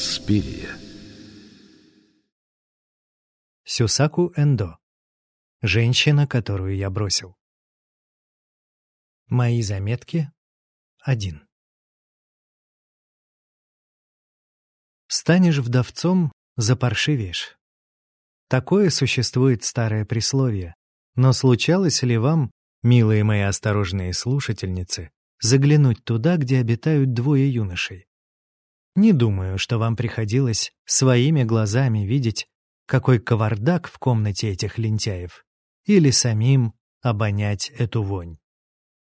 Инспирия. Сюсаку Эндо. Женщина, которую я бросил. Мои заметки. Один. Станешь вдовцом, запаршивеешь. Такое существует старое присловие. Но случалось ли вам, милые мои осторожные слушательницы, заглянуть туда, где обитают двое юношей? Не думаю, что вам приходилось своими глазами видеть, какой кавардак в комнате этих лентяев, или самим обонять эту вонь.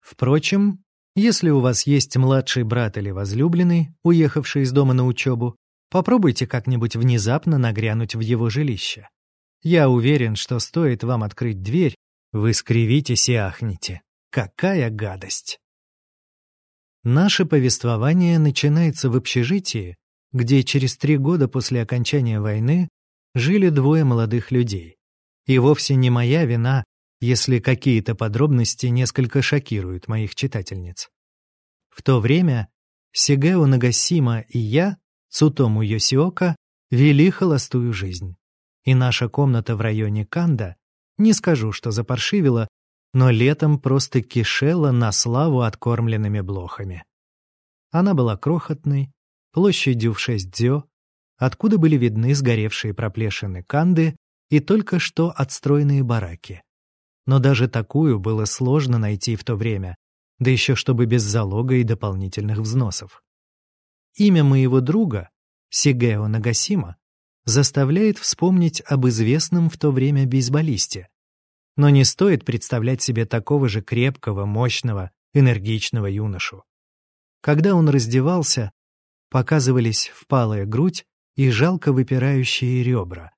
Впрочем, если у вас есть младший брат или возлюбленный, уехавший из дома на учебу, попробуйте как-нибудь внезапно нагрянуть в его жилище. Я уверен, что стоит вам открыть дверь, вы скривитесь и ахнете. Какая гадость! Наше повествование начинается в общежитии, где через три года после окончания войны жили двое молодых людей. И вовсе не моя вина, если какие-то подробности несколько шокируют моих читательниц. В то время Сигео Нагасима и я, Цутому Йосиока, вели холостую жизнь. И наша комната в районе Канда, не скажу, что запаршивила, но летом просто кишела на славу откормленными блохами. Она была крохотной, площадью в шесть дзё, откуда были видны сгоревшие проплешины канды и только что отстроенные бараки. Но даже такую было сложно найти в то время, да еще чтобы без залога и дополнительных взносов. Имя моего друга, Сигео Нагасима, заставляет вспомнить об известном в то время бейсболисте, но не стоит представлять себе такого же крепкого, мощного, энергичного юношу. Когда он раздевался, показывались впалая грудь и жалко выпирающие ребра.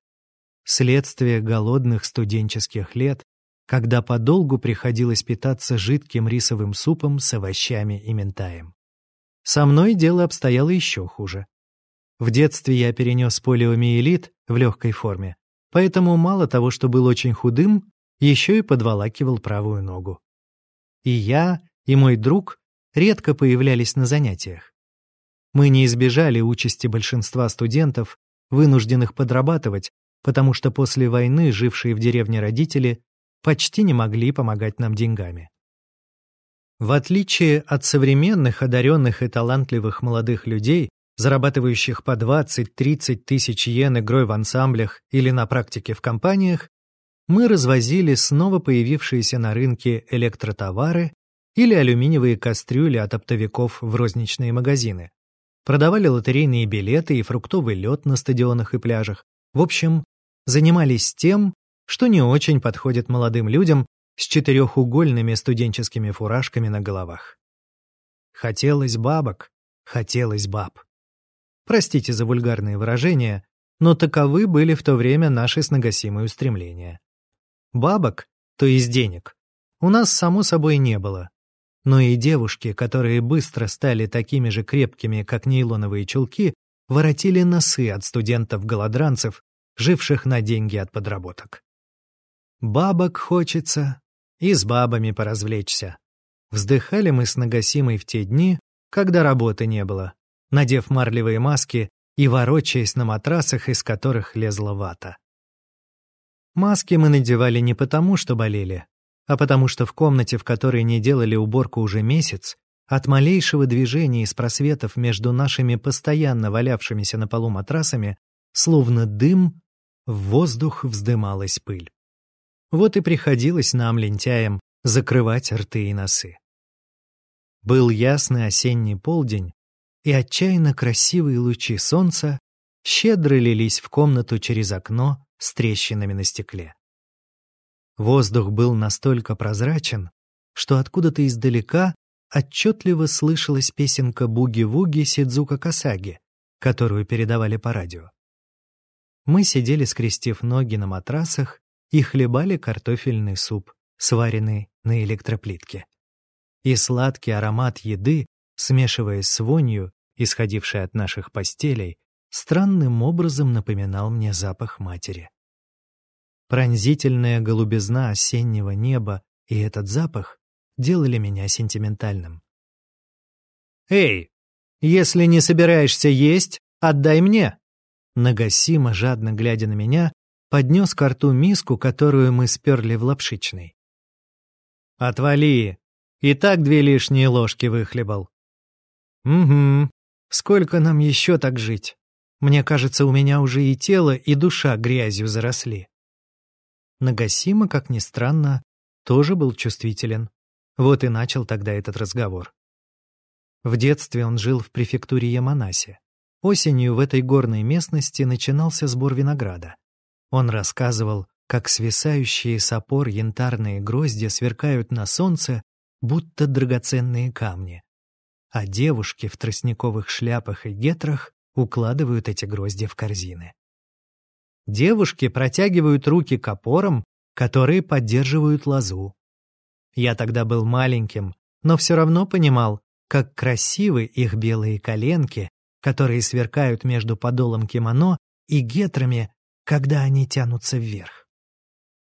Следствие голодных студенческих лет, когда подолгу приходилось питаться жидким рисовым супом с овощами и ментаем. Со мной дело обстояло еще хуже. В детстве я перенес полиомиелит в легкой форме, поэтому мало того, что был очень худым, еще и подволакивал правую ногу. И я, и мой друг редко появлялись на занятиях. Мы не избежали участи большинства студентов, вынужденных подрабатывать, потому что после войны жившие в деревне родители почти не могли помогать нам деньгами. В отличие от современных одаренных и талантливых молодых людей, зарабатывающих по 20-30 тысяч йен игрой в ансамблях или на практике в компаниях, мы развозили снова появившиеся на рынке электротовары или алюминиевые кастрюли от оптовиков в розничные магазины. Продавали лотерейные билеты и фруктовый лед на стадионах и пляжах. В общем, занимались тем, что не очень подходит молодым людям с четырехугольными студенческими фуражками на головах. Хотелось бабок, хотелось баб. Простите за вульгарные выражения, но таковы были в то время наши с Нагасимой устремления. Бабок, то есть денег, у нас, само собой, не было. Но и девушки, которые быстро стали такими же крепкими, как нейлоновые чулки, воротили носы от студентов-голодранцев, живших на деньги от подработок. Бабок хочется, и с бабами поразвлечься. Вздыхали мы с Нагасимой в те дни, когда работы не было, надев марлевые маски и ворочаясь на матрасах, из которых лезла вата. Маски мы надевали не потому, что болели, а потому что в комнате, в которой не делали уборку уже месяц, от малейшего движения из просветов между нашими постоянно валявшимися на полу матрасами, словно дым, в воздух вздымалась пыль. Вот и приходилось нам, лентяям, закрывать рты и носы. Был ясный осенний полдень, и отчаянно красивые лучи солнца щедро лились в комнату через окно, с трещинами на стекле. Воздух был настолько прозрачен, что откуда-то издалека отчетливо слышалась песенка «Буги-вуги» Сидзука Касаги, которую передавали по радио. Мы сидели, скрестив ноги на матрасах, и хлебали картофельный суп, сваренный на электроплитке. И сладкий аромат еды, смешиваясь с вонью, исходившей от наших постелей, странным образом напоминал мне запах матери. Пронзительная голубизна осеннего неба и этот запах делали меня сентиментальным. «Эй, если не собираешься есть, Отдай мне!» Нагасима, жадно глядя на меня, поднес к рту миску, которую мы сперли в лапшичной. «Отвали! И так две лишние ложки выхлебал». «Угу. Сколько нам еще так жить? Мне кажется, у меня уже и тело, и душа грязью заросли». Нагасима, как ни странно, тоже был чувствителен. Вот и начал тогда этот разговор. В детстве он жил в префектуре Яманаси. Осенью в этой горной местности начинался сбор винограда. Он рассказывал, как свисающие с опор янтарные гроздья сверкают на солнце, будто драгоценные камни. А девушки в тростниковых шляпах и гетрах укладывают эти гроздья в корзины. Девушки протягивают руки к опорам, которые поддерживают лозу. Я тогда был маленьким, но все равно понимал, как красивы их белые коленки, которые сверкают между подолом кимоно и гетрами, когда они тянутся вверх.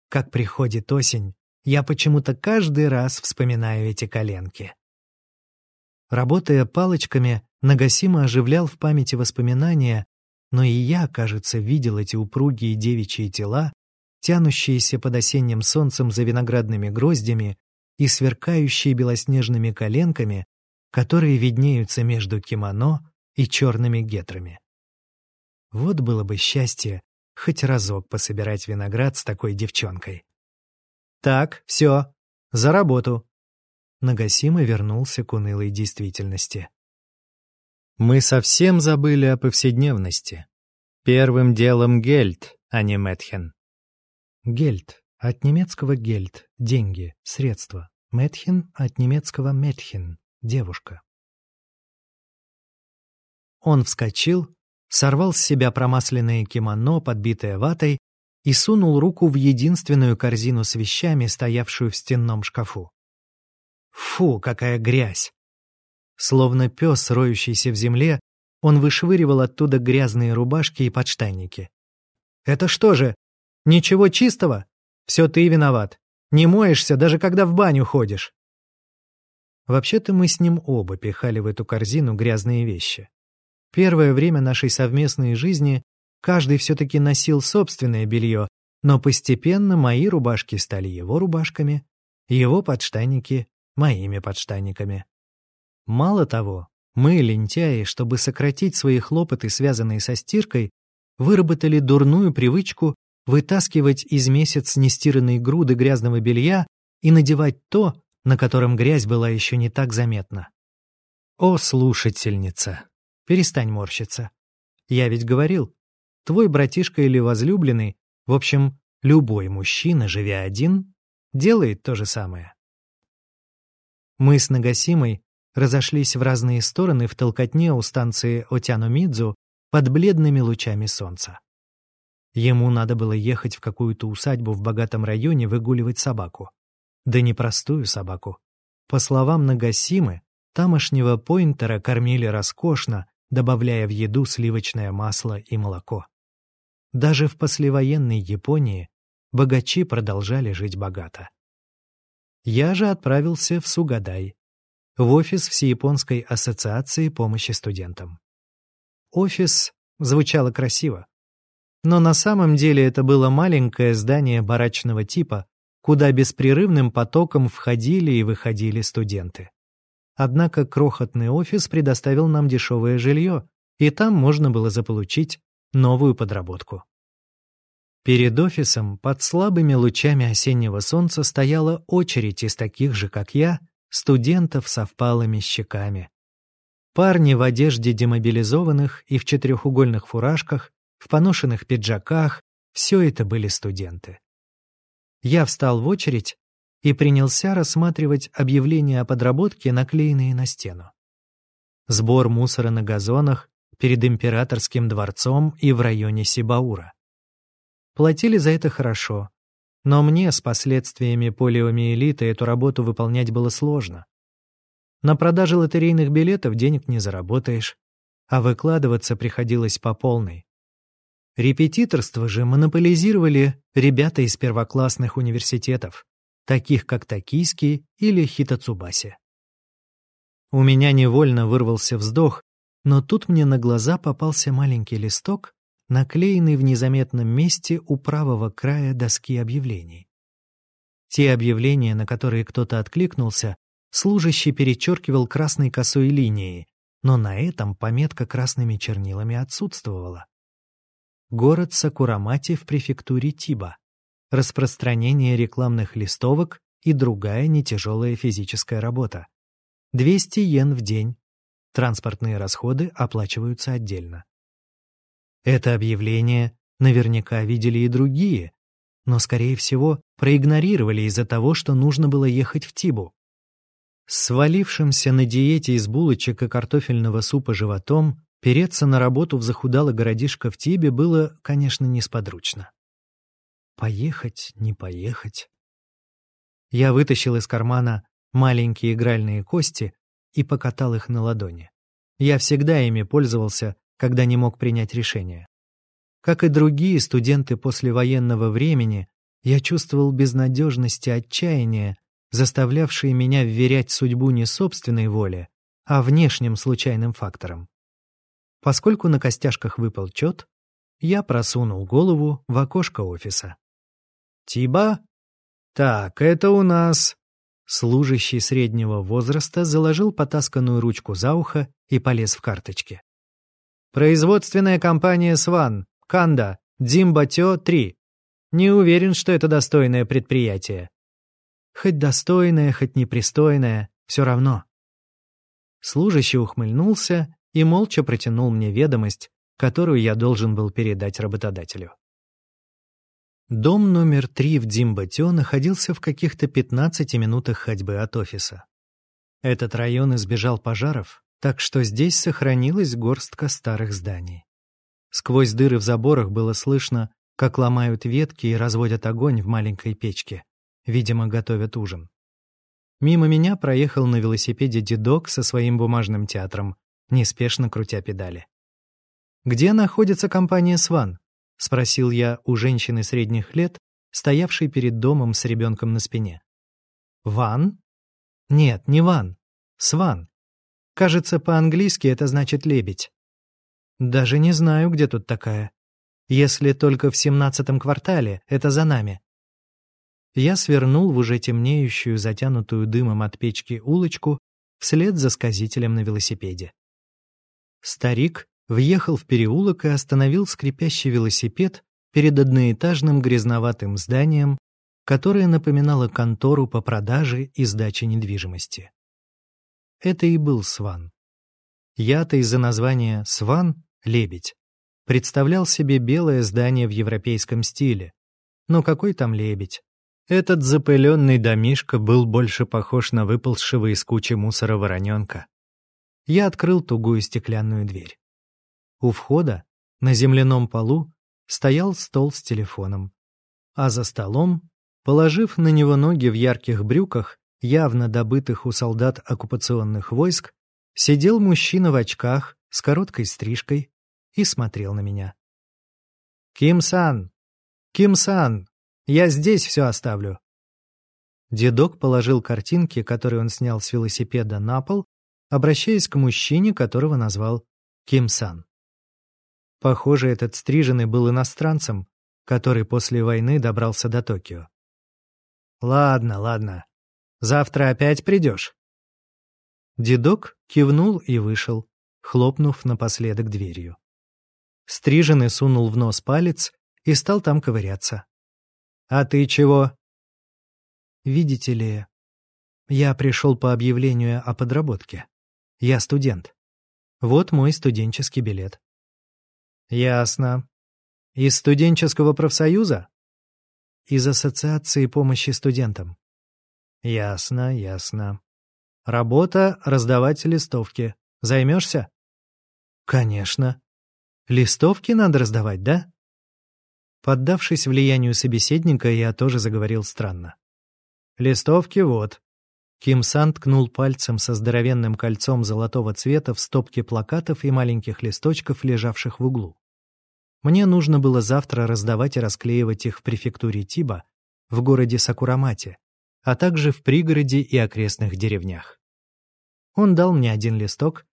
Как приходит осень, я почему-то каждый раз вспоминаю эти коленки. Работая палочками, Нагасима оживлял в памяти воспоминания, но и я, кажется, видел эти упругие девичьи тела, тянущиеся под осенним солнцем за виноградными гроздями и сверкающие белоснежными коленками, которые виднеются между кимоно и черными гетрами. Вот было бы счастье хоть разок пособирать виноград с такой девчонкой. «Так, все, за работу!» Нагасима вернулся к унылой действительности. Мы совсем забыли о повседневности. Первым делом гельд, а не Мэтхен. Гельд от немецкого гельд – деньги, средства. Мэтхен от немецкого метхен – девушка. Он вскочил, сорвал с себя промасленное кимоно, подбитое ватой, и сунул руку в единственную корзину с вещами, стоявшую в стенном шкафу. Фу, какая грязь! Словно пес, роющийся в земле, он вышвыривал оттуда грязные рубашки и подштанники. «Это что же? Ничего чистого? Все ты виноват. Не моешься, даже когда в баню ходишь». Вообще-то мы с ним оба пихали в эту корзину грязные вещи. Первое время нашей совместной жизни каждый все-таки носил собственное белье, но постепенно мои рубашки стали его рубашками, его подштанники — моими подштанниками. Мало того, мы, лентяи, чтобы сократить свои хлопоты, связанные со стиркой, выработали дурную привычку вытаскивать из месяц нестиранной груды грязного белья и надевать то, на котором грязь была еще не так заметна. О, слушательница, Перестань морщиться. Я ведь говорил, твой братишка или возлюбленный, в общем, любой мужчина, живя один, делает то же самое. Мы с Нагасимой разошлись в разные стороны в толкотне у станции Отяно-Мидзу под бледными лучами солнца. Ему надо было ехать в какую-то усадьбу в богатом районе выгуливать собаку. Да не простую собаку. По словам Нагасимы, тамошнего поинтера кормили роскошно, добавляя в еду сливочное масло и молоко. Даже в послевоенной Японии богачи продолжали жить богато. Я же отправился в Сугадай, в офис Всеяпонской ассоциации помощи студентам. Офис звучало красиво, но на самом деле это было маленькое здание барачного типа, куда беспрерывным потоком входили и выходили студенты. Однако крохотный офис предоставил нам дешевое жилье, и там можно было заполучить новую подработку. Перед офисом под слабыми лучами осеннего солнца стояла очередь из таких же, как я, студентов со впалыми щеками. Парни в одежде демобилизованных и в четырехугольных фуражках, в поношенных пиджаках — все это были студенты. Я встал в очередь и принялся рассматривать объявления о подработке, наклеенные на стену. Сбор мусора на газонах перед императорским дворцом и в районе Сибаура. Платили за это хорошо, но мне с последствиями полиомиелита эту работу выполнять было сложно. На продаже лотерейных билетов денег не заработаешь, а выкладываться приходилось по полной. Репетиторство же монополизировали ребята из первоклассных университетов таких как Токийский или Хитацубаси. У меня невольно вырвался вздох, Но тут мне на глаза попался маленький листок, наклеенный в незаметном месте у правого края доски объявлений. Те объявления, на которые кто-то откликнулся, служащий перечеркивал красной косой линией, но на этом пометка красными чернилами отсутствовала. Город Сакурамати в префектуре Тиба. Распространение рекламных листовок и другая нетяжелая физическая работа. 200 йен в день. Транспортные расходы оплачиваются отдельно. Это объявление наверняка видели и другие, но, скорее всего, проигнорировали из-за того, что нужно было ехать в Тибу. свалившимся на диете из булочек и картофельного супа животом переться на работу в захудалый городишко в Тибе было, конечно, несподручно. Поехать, не поехать. Я вытащил из кармана маленькие игральные кости и покатал их на ладони. Я всегда ими пользовался, когда не мог принять решение. Как и другие студенты послевоенного времени, я чувствовал безнадежность и отчаяние, заставлявшие меня вверять судьбу не собственной воле, а внешним случайным факторам. Поскольку на костяшках выпал чет, я просунул голову в окошко офиса. «Тиба? Так, это у нас...» Служащий среднего возраста заложил потасканную ручку за ухо и полез в карточки. «Производственная компания «Сван», Канда, Дзимбатё 3. Не уверен, что это достойное предприятие. Хоть достойное, хоть непристойное, все равно. Служащий ухмыльнулся и молча протянул мне ведомость, которую я должен был передать работодателю. Дом номер три в Дзимбатё находился в каких-то 15 минутах ходьбы от офиса. Этот район избежал пожаров, так что здесь сохранилась горстка старых зданий. Сквозь дыры в заборах было слышно, как ломают ветки и разводят огонь в маленькой печке. Видимо, готовят ужин. Мимо меня проехал на велосипеде дедок со своим бумажным театром, неспешно крутя педали. «Где находится компания «Сван»?» — спросил я у женщины средних лет, стоявшей перед домом с ребенком на спине. «Ван?» «Нет, не Ван. Сван. Кажется, по-английски это значит «лебедь». Даже не знаю, где тут такая. Если только в семнадцатом квартале, это за нами. Я свернул в уже темнеющую, затянутую дымом от печки улочку вслед за сказителем на велосипеде. Старик въехал в переулок и остановил скрипящий велосипед перед одноэтажным грязноватым зданием, которое напоминало контору по продаже и сдаче недвижимости. Это и был Сван. Я-то из-за названия «Сван» лебедь. Представлял себе белое здание в европейском стиле. Но какой там лебедь? Этот запыленный домишко был больше похож на выползшего из кучи мусора вороненка. Я открыл тугую стеклянную дверь. У входа, на земляном полу, стоял стол с телефоном. А за столом, положив на него ноги в ярких брюках, явно добытых у солдат оккупационных войск, сидел мужчина в очках с короткой стрижкой и смотрел на меня. «Ким-сан! Ким-сан! Я здесь все оставлю!» Дедок положил картинки, которые он снял с велосипеда, на пол, обращаясь к мужчине, которого назвал Ким-сан. Похоже, этот стриженный был иностранцем, который после войны добрался до Токио. «Ладно, ладно. Завтра опять придешь?» Дедок кивнул и вышел, хлопнув напоследок дверью. Стриженный сунул в нос палец и стал там ковыряться. «А ты чего?» «Видите ли, я пришел по объявлению о подработке. Я студент. Вот мой студенческий билет». «Ясно. Из студенческого профсоюза?» «Из Ассоциации помощи студентам». «Ясно, ясно. Работа — раздавать листовки. Займешься?» «Конечно. Листовки надо раздавать, да?» Поддавшись влиянию собеседника, я тоже заговорил странно. «Листовки вот». Ким Сан ткнул пальцем со здоровенным кольцом золотого цвета в стопке плакатов и маленьких листочков, лежавших в углу. Мне нужно было завтра раздавать и расклеивать их в префектуре Тиба, в городе Сакурамате, а также в пригороде и окрестных деревнях. Он дал мне один листок,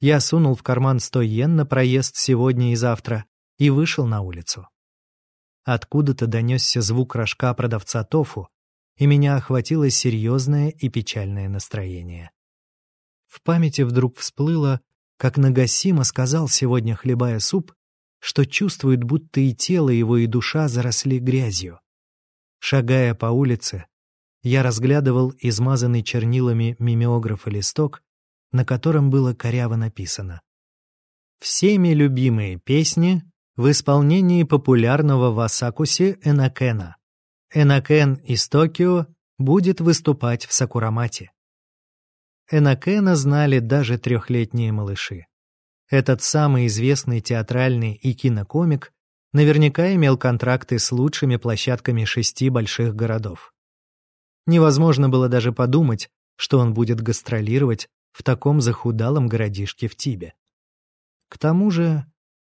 Я сунул в карман сто йен на проезд сегодня и завтра и вышел на улицу. Откуда-то донесся звук рожка продавца тофу, и меня охватило серьезное и печальное настроение. В памяти вдруг всплыло, как Нагасима сказал сегодня, хлебая суп, что чувствует, будто и тело его, и душа заросли грязью. Шагая по улице, я разглядывал измазанный чернилами мимеографа листок, на котором было коряво написано «Всеми любимые песни в исполнении популярного в Асакусе Энакена. Энакен из Токио будет выступать в Сакурамате». Энакена знали даже трехлетние малыши. Этот самый известный театральный и кинокомик наверняка имел контракты с лучшими площадками шести больших городов. Невозможно было даже подумать, что он будет гастролировать в таком захудалом городишке в Тибе. К тому же,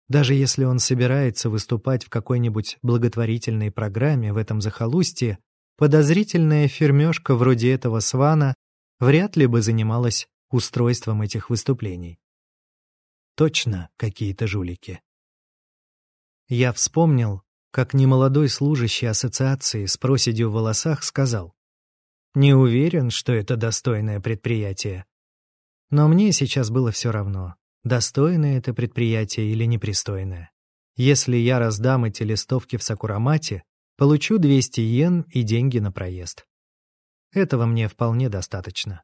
даже если он собирается выступать в какой-нибудь благотворительной программе в этом захолустье, подозрительная фермёшка вроде этого свана вряд ли бы занималась устройством этих выступлений. Точно какие-то жулики. Я вспомнил, как немолодой служащий ассоциации с проседью в волосах сказал, «Не уверен, что это достойное предприятие. Но мне сейчас было все равно, достойное это предприятие или непристойное. Если я раздам эти листовки в Сакурамате, получу 200 йен и деньги на проезд. Этого мне вполне достаточно.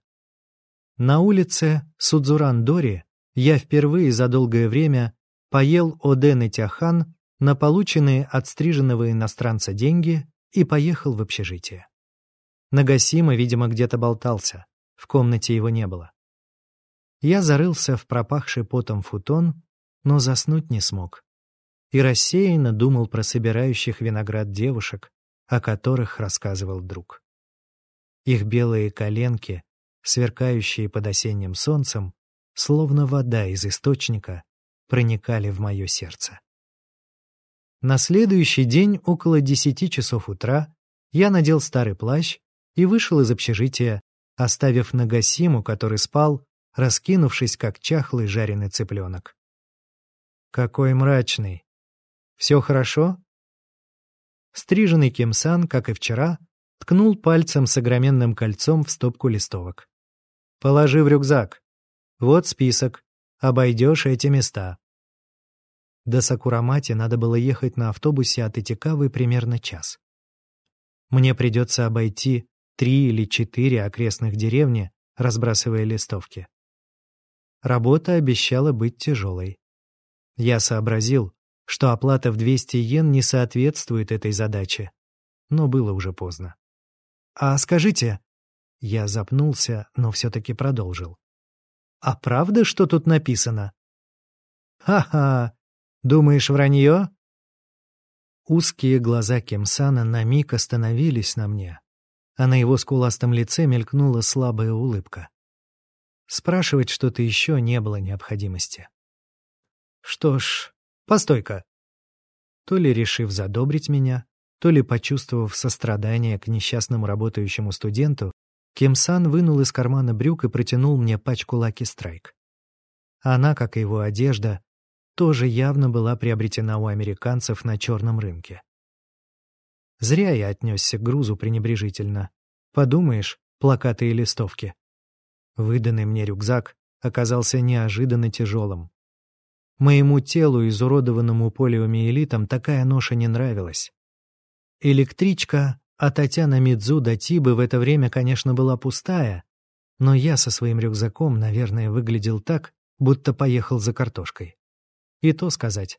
На улице Судзуран-Дори я впервые за долгое время поел оден и тяхан на полученные от стриженного иностранца деньги и поехал в общежитие. Нагасима, видимо, где-то болтался, в комнате его не было. Я зарылся в пропахший потом футон, но заснуть не смог. И рассеянно думал про собирающих виноград девушек, о которых рассказывал друг. Их белые коленки, сверкающие под осенним солнцем, словно вода из источника, проникали в мое сердце. На следующий день около десяти часов утра я надел старый плащ и вышел из общежития, оставив Нагасиму, который спал, раскинувшись, как чахлый жареный цыпленок. «Какой мрачный! Все хорошо?» Стриженный Кимсан, как и вчера, ткнул пальцем с огроменным кольцом в стопку листовок. «Положи в рюкзак. Вот список. Обойдешь эти места». До Сакурамати надо было ехать на автобусе от Итикавы примерно час. Мне придется обойти три или четыре окрестных деревни, разбрасывая листовки. Работа обещала быть тяжелой. Я сообразил, что оплата в 200 йен не соответствует этой задаче, но было уже поздно. «А скажите...» Я запнулся, но все-таки продолжил. «А правда, что тут написано?» «Ха-ха! Думаешь, вранье?» Узкие глаза Кемсана на миг остановились на мне, а на его скуластом лице мелькнула слабая улыбка. Спрашивать что-то еще не было необходимости. Что ж, постой-ка. То ли решив задобрить меня, то ли почувствовав сострадание к несчастному работающему студенту, Кимсан вынул из кармана брюк и протянул мне пачку Лаки Страйк. Она, как и его одежда, тоже явно была приобретена у американцев на черном рынке. Зря я отнесся к грузу пренебрежительно. Подумаешь, плакаты и листовки. Выданный мне рюкзак оказался неожиданно тяжелым. Моему телу, изуродованному полиомиелитом, такая ноша не нравилась. Электричка от Татьяна Мидзу до Тибы в это время, конечно, была пустая, но я со своим рюкзаком, наверное, выглядел так, будто поехал за картошкой. И то сказать.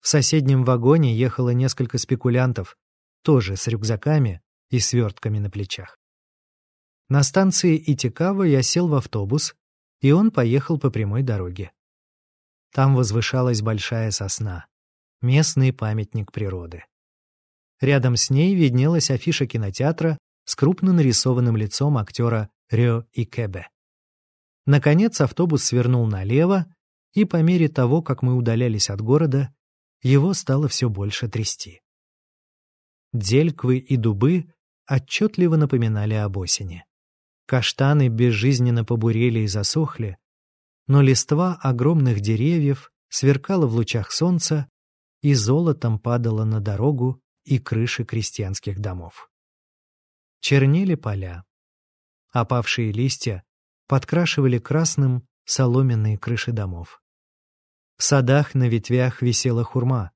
В соседнем вагоне ехало несколько спекулянтов, тоже с рюкзаками и свертками на плечах. На станции Итикава я сел в автобус, и он поехал по прямой дороге. Там возвышалась большая сосна, местный памятник природы. Рядом с ней виднелась афиша кинотеатра с крупно нарисованным лицом актера Рё Икебе. Наконец автобус свернул налево, и по мере того, как мы удалялись от города, его стало все больше трясти. Дельквы и дубы отчетливо напоминали об осени. Каштаны безжизненно побурели и засохли, но листва огромных деревьев сверкала в лучах солнца и золотом падала на дорогу и крыши крестьянских домов. Чернели поля. Опавшие листья подкрашивали красным соломенные крыши домов. В садах на ветвях висела хурма,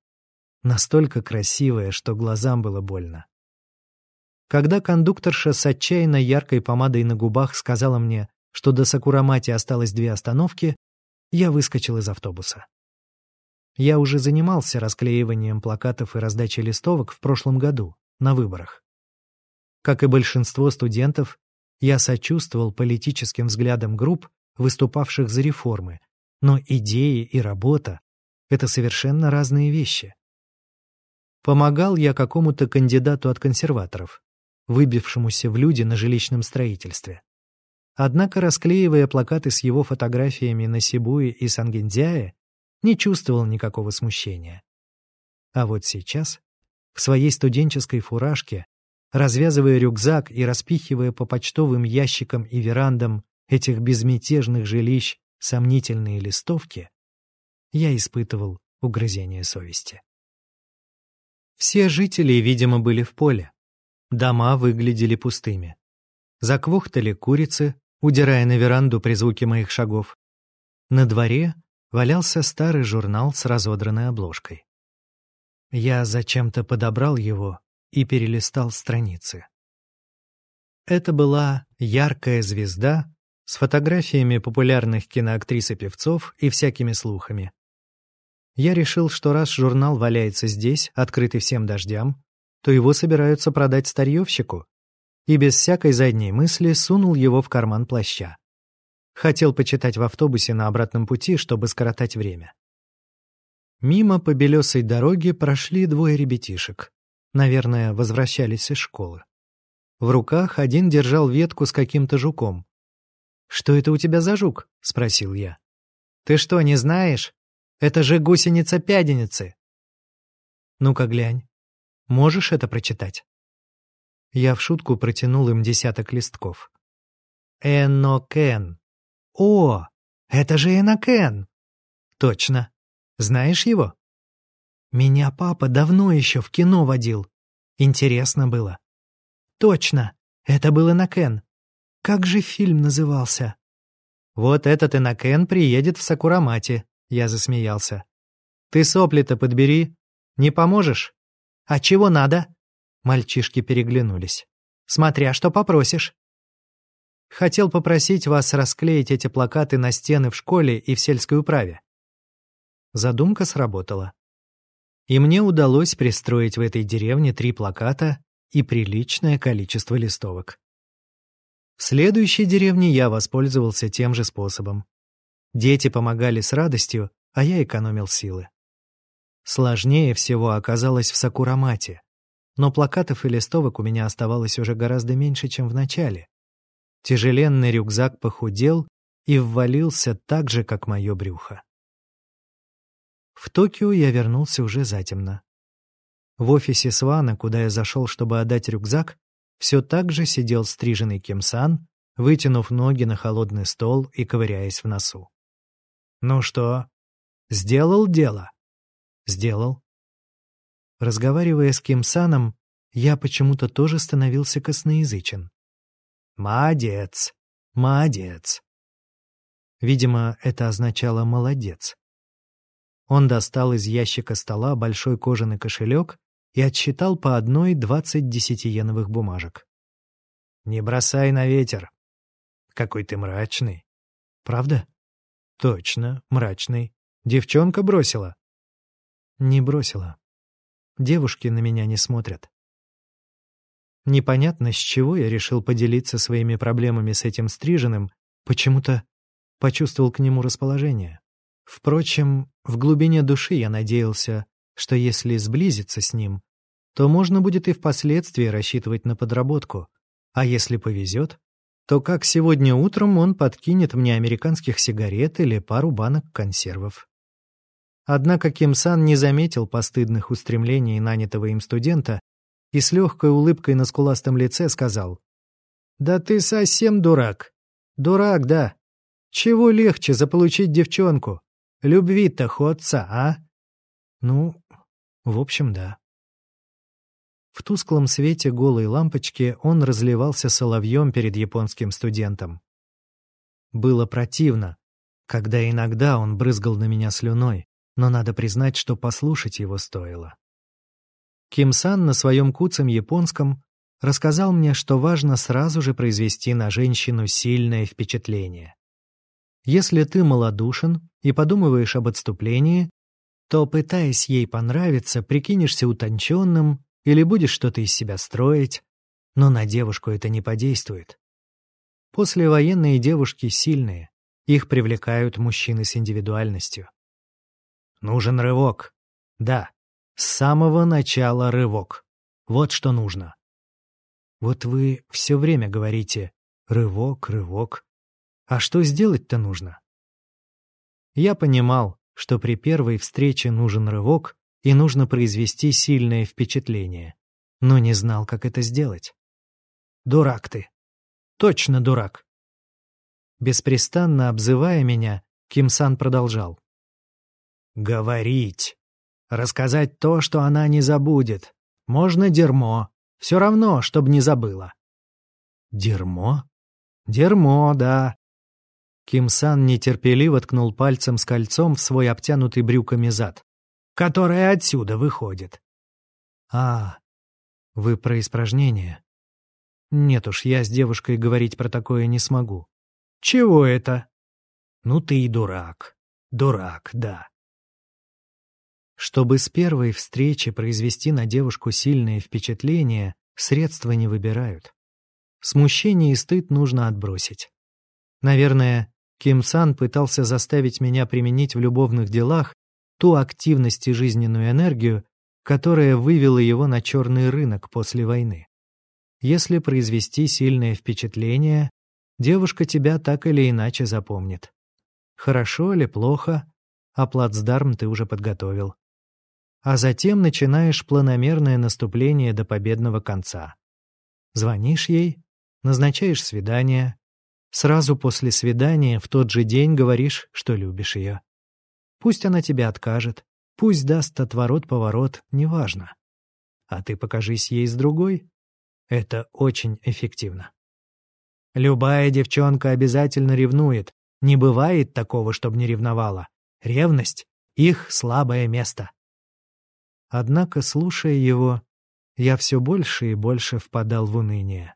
настолько красивая, что глазам было больно. Когда кондукторша с отчаянно яркой помадой на губах сказала мне, что до Сакурамати осталось две остановки, я выскочил из автобуса. Я уже занимался расклеиванием плакатов и раздачей листовок в прошлом году, на выборах. Как и большинство студентов, я сочувствовал политическим взглядам групп, выступавших за реформы, но идеи и работа — это совершенно разные вещи. Помогал я какому-то кандидату от консерваторов, выбившемуся в люди на жилищном строительстве. Однако, расклеивая плакаты с его фотографиями на Сибуе и Сангендзяе, не чувствовал никакого смущения. А вот сейчас, в своей студенческой фуражке, развязывая рюкзак и распихивая по почтовым ящикам и верандам этих безмятежных жилищ сомнительные листовки, я испытывал угрызение совести. Все жители, видимо, были в поле. Дома выглядели пустыми. Заквохтали курицы, удирая на веранду при звуке моих шагов. На дворе валялся старый журнал с разодранной обложкой. Я зачем-то подобрал его и перелистал страницы. Это была яркая звезда с фотографиями популярных киноактрис и певцов и всякими слухами. Я решил, что раз журнал валяется здесь, открытый всем дождям, то его собираются продать старьевщику, и без всякой задней мысли сунул его в карман плаща. Хотел почитать в автобусе на обратном пути, чтобы скоротать время. Мимо по белесой дороге прошли двое ребятишек. Наверное, возвращались из школы. В руках один держал ветку с каким-то жуком. «Что это у тебя за жук?» — спросил я. «Ты что, не знаешь? Это же гусеница-пяденицы!» «Ну-ка глянь. Можешь это прочитать?» Я в шутку протянул им десяток листков. «Энокен». «О, это же Энокен!» «Точно. Знаешь его?» «Меня папа давно еще в кино водил. Интересно было». «Точно. Это был Энокен. Как же фильм назывался?» «Вот этот Энокен приедет в Сакурамати», — я засмеялся. «Ты сопли-то подбери. Не поможешь?» «А чего надо?» Мальчишки переглянулись. «Смотря что попросишь». Хотел попросить вас расклеить эти плакаты на стены в школе и в сельской управе. Задумка сработала. И мне удалось пристроить в этой деревне три плаката и приличное количество листовок. В следующей деревне я воспользовался тем же способом. Дети помогали с радостью, а я экономил силы. Сложнее всего оказалось в Сакурамате, но плакатов и листовок у меня оставалось уже гораздо меньше, чем в начале. Тяжеленный рюкзак похудел и ввалился так же, как мое брюхо. В Токио я вернулся уже затемно. В офисе Свана, куда я зашел, чтобы отдать рюкзак, все так же сидел стриженный Кимсан, вытянув ноги на холодный стол и ковыряясь в носу. «Ну что, сделал дело?» «Сделал». Разговаривая с Кимсаном, я почему-то тоже становился косноязычен. «Молодец! Молодец!» Видимо, это означало «молодец». Он достал из ящика стола большой кожаный кошелек и отсчитал по одной двадцать десятиеновых бумажек. «Не бросай на ветер. Какой ты мрачный». «Правда?» «Точно, мрачный. Девчонка бросила?» «Не бросила. Девушки на меня не смотрят». Непонятно, с чего я решил поделиться своими проблемами с этим стриженным, почему-то почувствовал к нему расположение. Впрочем, в глубине души я надеялся, что если сблизиться с ним, то можно будет и впоследствии рассчитывать на подработку, а если повезет, то как сегодня утром он подкинет мне американских сигарет или пару банок консервов. Однако Ким Сан не заметил постыдных устремлений нанятого им студента и с легкой улыбкой на скуластом лице сказал, «Да ты совсем дурак. Дурак, да. Чего легче заполучить девчонку? Любви-то ходца, а? Ну, в общем, да. В тусклом свете голой лампочки он разливался соловьем перед японским студентом. Было противно, когда иногда он брызгал на меня слюной, но надо признать, что послушать его стоило. Ким-сан на своем куцем японском рассказал мне, что важно сразу же произвести на женщину сильное впечатление. Если ты малодушен и подумываешь об отступлении, то, пытаясь ей понравиться, прикинешься утонченным или будешь что-то из себя строить, но на девушку это не подействует. Послевоенные девушки сильные, их привлекают мужчины с индивидуальностью. Нужен рывок. Да, с самого начала рывок. Вот что нужно. Вот вы все время говорите «рывок, рывок». А что сделать-то нужно? Я понимал, что при первой встрече нужен рывок и нужно произвести сильное впечатление, но не знал, как это сделать. Дурак ты. Точно дурак. Беспрестанно обзывая меня, Кимсан продолжал. Говорить. Рассказать то, что она не забудет. Можно дерьмо. Все равно, чтобы не забыла. Дерьмо? Дерьмо, да. Ким-сан нетерпеливо ткнул пальцем с кольцом в свой обтянутый брюками зад которая отсюда выходит. А, вы про испражнение? Нет уж, я с девушкой говорить про такое не смогу. Чего это? Ну ты и дурак. Дурак, да. Чтобы с первой встречи произвести на девушку сильное впечатление, средства не выбирают. Смущение и стыд нужно отбросить. Наверное, Ким Сан пытался заставить меня применить в любовных делах ту активность и жизненную энергию, которая вывела его на черный рынок после войны. Если произвести сильное впечатление, девушка тебя так или иначе запомнит. Хорошо или плохо, а плацдарм ты уже подготовил. А затем начинаешь планомерное наступление до победного конца. Звонишь ей, назначаешь свидание, сразу после свидания в тот же день говоришь, что любишь ее. Пусть она тебе откажет, пусть даст отворот-поворот, неважно. А ты покажись ей с другой. Это очень эффективно. Любая девчонка обязательно ревнует. Не бывает такого, чтобы не ревновала. Ревность — их слабое место. Однако, слушая его, я все больше и больше впадал в уныние.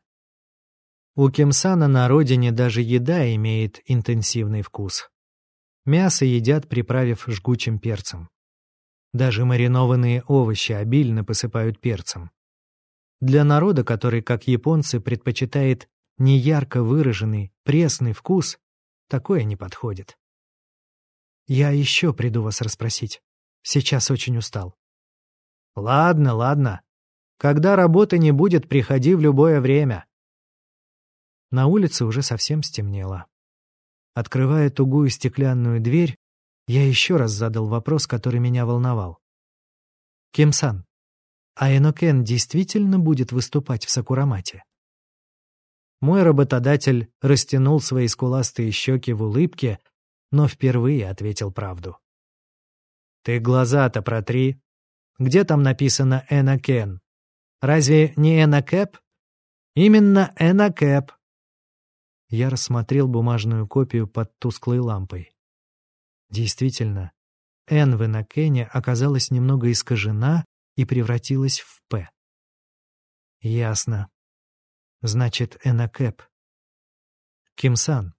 У Кемсана на родине даже еда имеет интенсивный вкус. Мясо едят, приправив жгучим перцем. Даже маринованные овощи обильно посыпают перцем. Для народа, который, как японцы, предпочитает неярко выраженный, пресный вкус, такое не подходит. Я еще приду вас расспросить. Сейчас очень устал. Ладно, ладно. Когда работы не будет, приходи в любое время. На улице уже совсем стемнело. Открывая тугую стеклянную дверь, я еще раз задал вопрос, который меня волновал. «Ким-сан, а Энокен действительно будет выступать в Сакурамате?» Мой работодатель растянул свои скуластые щеки в улыбке, но впервые ответил правду. «Ты глаза-то протри. Где там написано Энокен? Разве не Энакэп?» «Именно Энакэп. Я рассмотрел бумажную копию под тусклой лампой. Действительно, «Н» в Энакене оказалась немного искажена и превратилась в «П». Ясно. Значит, Энакэп. Кимсан,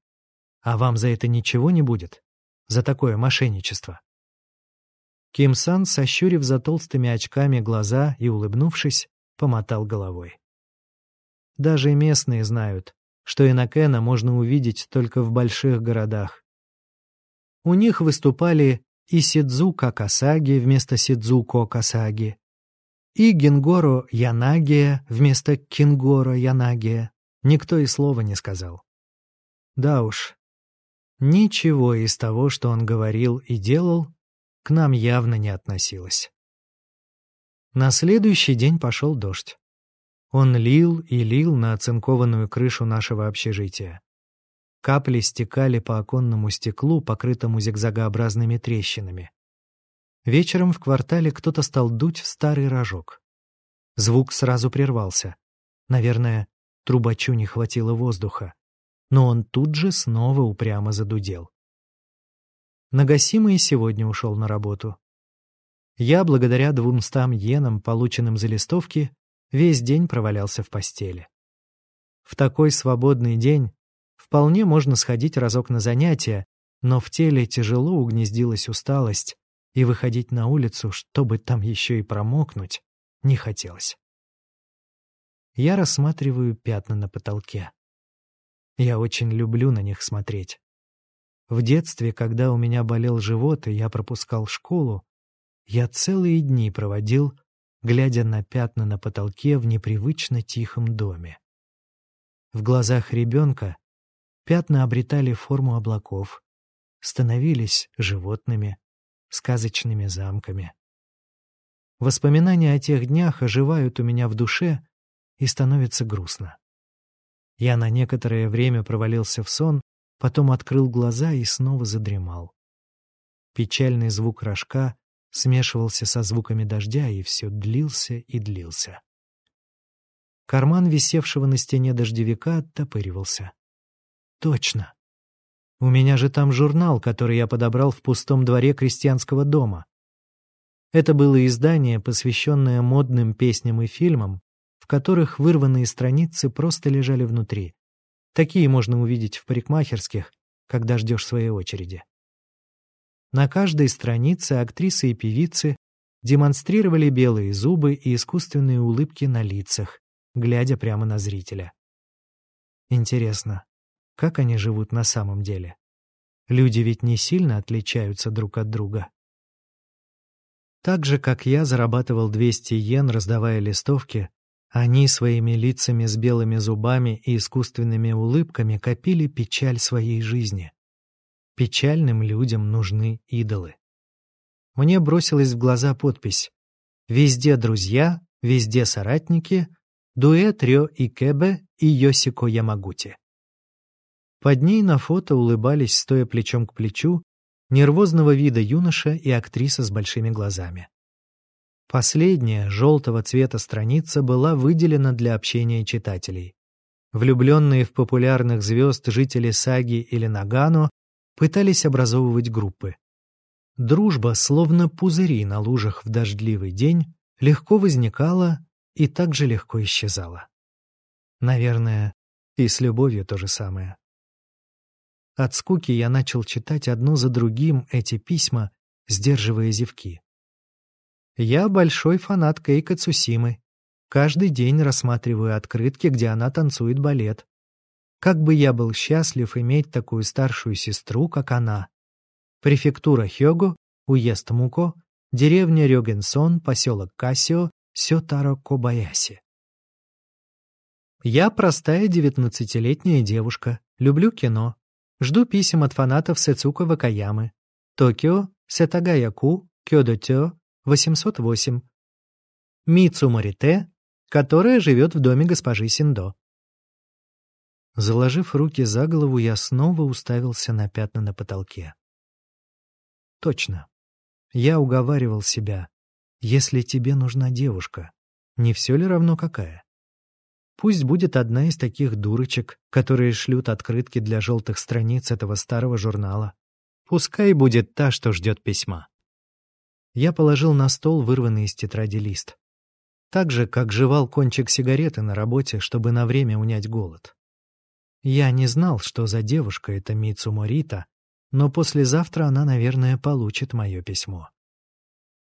а вам за это ничего не будет? За такое мошенничество? Кимсан, сощурив за толстыми очками глаза и улыбнувшись, помотал головой. Даже местные знают, что Инокена можно увидеть только в больших городах. У них выступали и Сидзука Касаги вместо Сидзуко Касаги, и Генгоро Янагия вместо Кингоро Янагия. Никто и слова не сказал. Да уж, ничего из того, что он говорил и делал, к нам явно не относилось. На следующий день пошел дождь. Он лил и лил на оцинкованную крышу нашего общежития. Капли стекали по оконному стеклу, покрытому зигзагообразными трещинами. Вечером в квартале кто-то стал дуть в старый рожок. Звук сразу прервался. Наверное, трубачу не хватило воздуха. Но он тут же снова упрямо задудел. Нагасимый сегодня ушел на работу. Я, благодаря двумстам йенам, полученным за листовки, весь день провалялся в постели. В такой свободный день вполне можно сходить разок на занятия, но в теле тяжело угнездилась усталость, и выходить на улицу, чтобы там еще и промокнуть, не хотелось. Я рассматриваю пятна на потолке. Я очень люблю на них смотреть. В детстве, когда у меня болел живот и я пропускал школу, я целые дни проводил, глядя на пятна на потолке в непривычно тихом доме. В глазах ребенка пятна обретали форму облаков, становились животными, сказочными замками. Воспоминания о тех днях оживают у меня в душе и становится грустно. Я на некоторое время провалился в сон, потом открыл глаза и снова задремал. Печальный звук рожка смешивался со звуками дождя, и все длился и длился. Карман висевшего на стене дождевика оттопыривался. Точно. У меня же там журнал, который я подобрал в пустом дворе крестьянского дома. Это было издание, посвященное модным песням и фильмам, в которых вырванные страницы просто лежали внутри. Такие можно увидеть в парикмахерских, когда ждешь своей очереди. На каждой странице актрисы и певицы демонстрировали белые зубы и искусственные улыбки на лицах, глядя прямо на зрителя. Интересно, как они живут на самом деле? Люди ведь не сильно отличаются друг от друга. Так же, как я зарабатывал 200 йен, раздавая листовки, они своими лицами с белыми зубами и искусственными улыбками копили печаль своей жизни. Печальным людям нужны идолы. Мне бросилась в глаза подпись «Везде друзья, везде соратники, дуэт Рё и Кэбе и Йосико Ямагути». Под ней на фото улыбались, стоя плечом к плечу, нервозного вида юноша и актриса с большими глазами. Последняя, желтого цвета страница была выделена для общения читателей. Влюбленные в популярных звезд жители Саги или Нагано пытались образовывать группы. Дружба, словно пузыри на лужах в дождливый день, легко возникала и так же легко исчезала. Наверное, и с любовью то же самое. От скуки я начал читать одно за другим эти письма, сдерживая зевки. Я большой фанат Кейка Цусимы. Каждый день рассматриваю открытки, где она танцует балет. Как бы я был счастлив иметь такую старшую сестру, как она. Префектура Хёго, уезд Муко, деревня Рёгенсон, поселок Кассио, Сётаро Кобаяси. Я простая девятнадцатилетняя девушка, люблю кино. Жду писем от фанатов Сэцука Вакаямы. Токио, Сетагаяку, Кёдотё, 808. Мицу Морите, которая живет в доме госпожи Синдо. Заложив руки за голову, я снова уставился на пятна на потолке. Точно. Я уговаривал себя. Если тебе нужна девушка, не все ли равно какая? Пусть будет одна из таких дурочек, которые шлют открытки для желтых страниц этого старого журнала. Пускай будет та, что ждет письма. Я положил на стол вырванный из тетради лист. Так же, как жевал кончик сигареты на работе, чтобы на время унять голод. Я не знал, что за девушка эта Мицу Морита, но послезавтра она, наверное, получит мое письмо.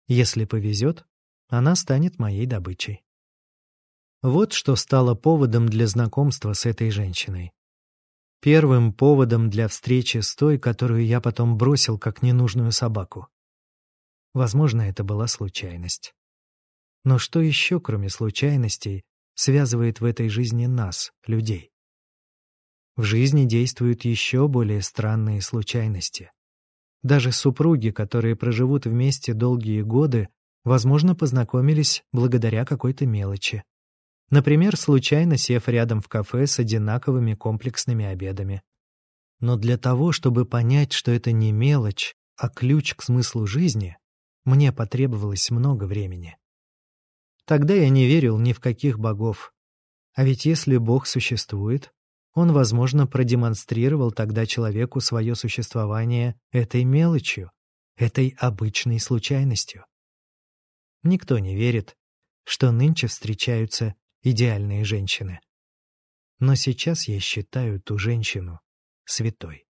Если повезет, она станет моей добычей. Вот что стало поводом для знакомства с этой женщиной. Первым поводом для встречи с той, которую я потом бросил как ненужную собаку. Возможно, это была случайность. Но что еще, кроме случайностей, связывает в этой жизни нас, людей? В жизни действуют еще более странные случайности. Даже супруги, которые проживут вместе долгие годы, возможно, познакомились благодаря какой-то мелочи. Например, случайно сев рядом в кафе с одинаковыми комплексными обедами. Но для того, чтобы понять, что это не мелочь, а ключ к смыслу жизни, мне потребовалось много времени. Тогда я не верил ни в каких богов. А ведь если Бог существует, он, возможно, продемонстрировал тогда человеку свое существование этой мелочью, этой обычной случайностью. Никто не верит, что нынче встречаются идеальные женщины. Но сейчас я считаю ту женщину святой.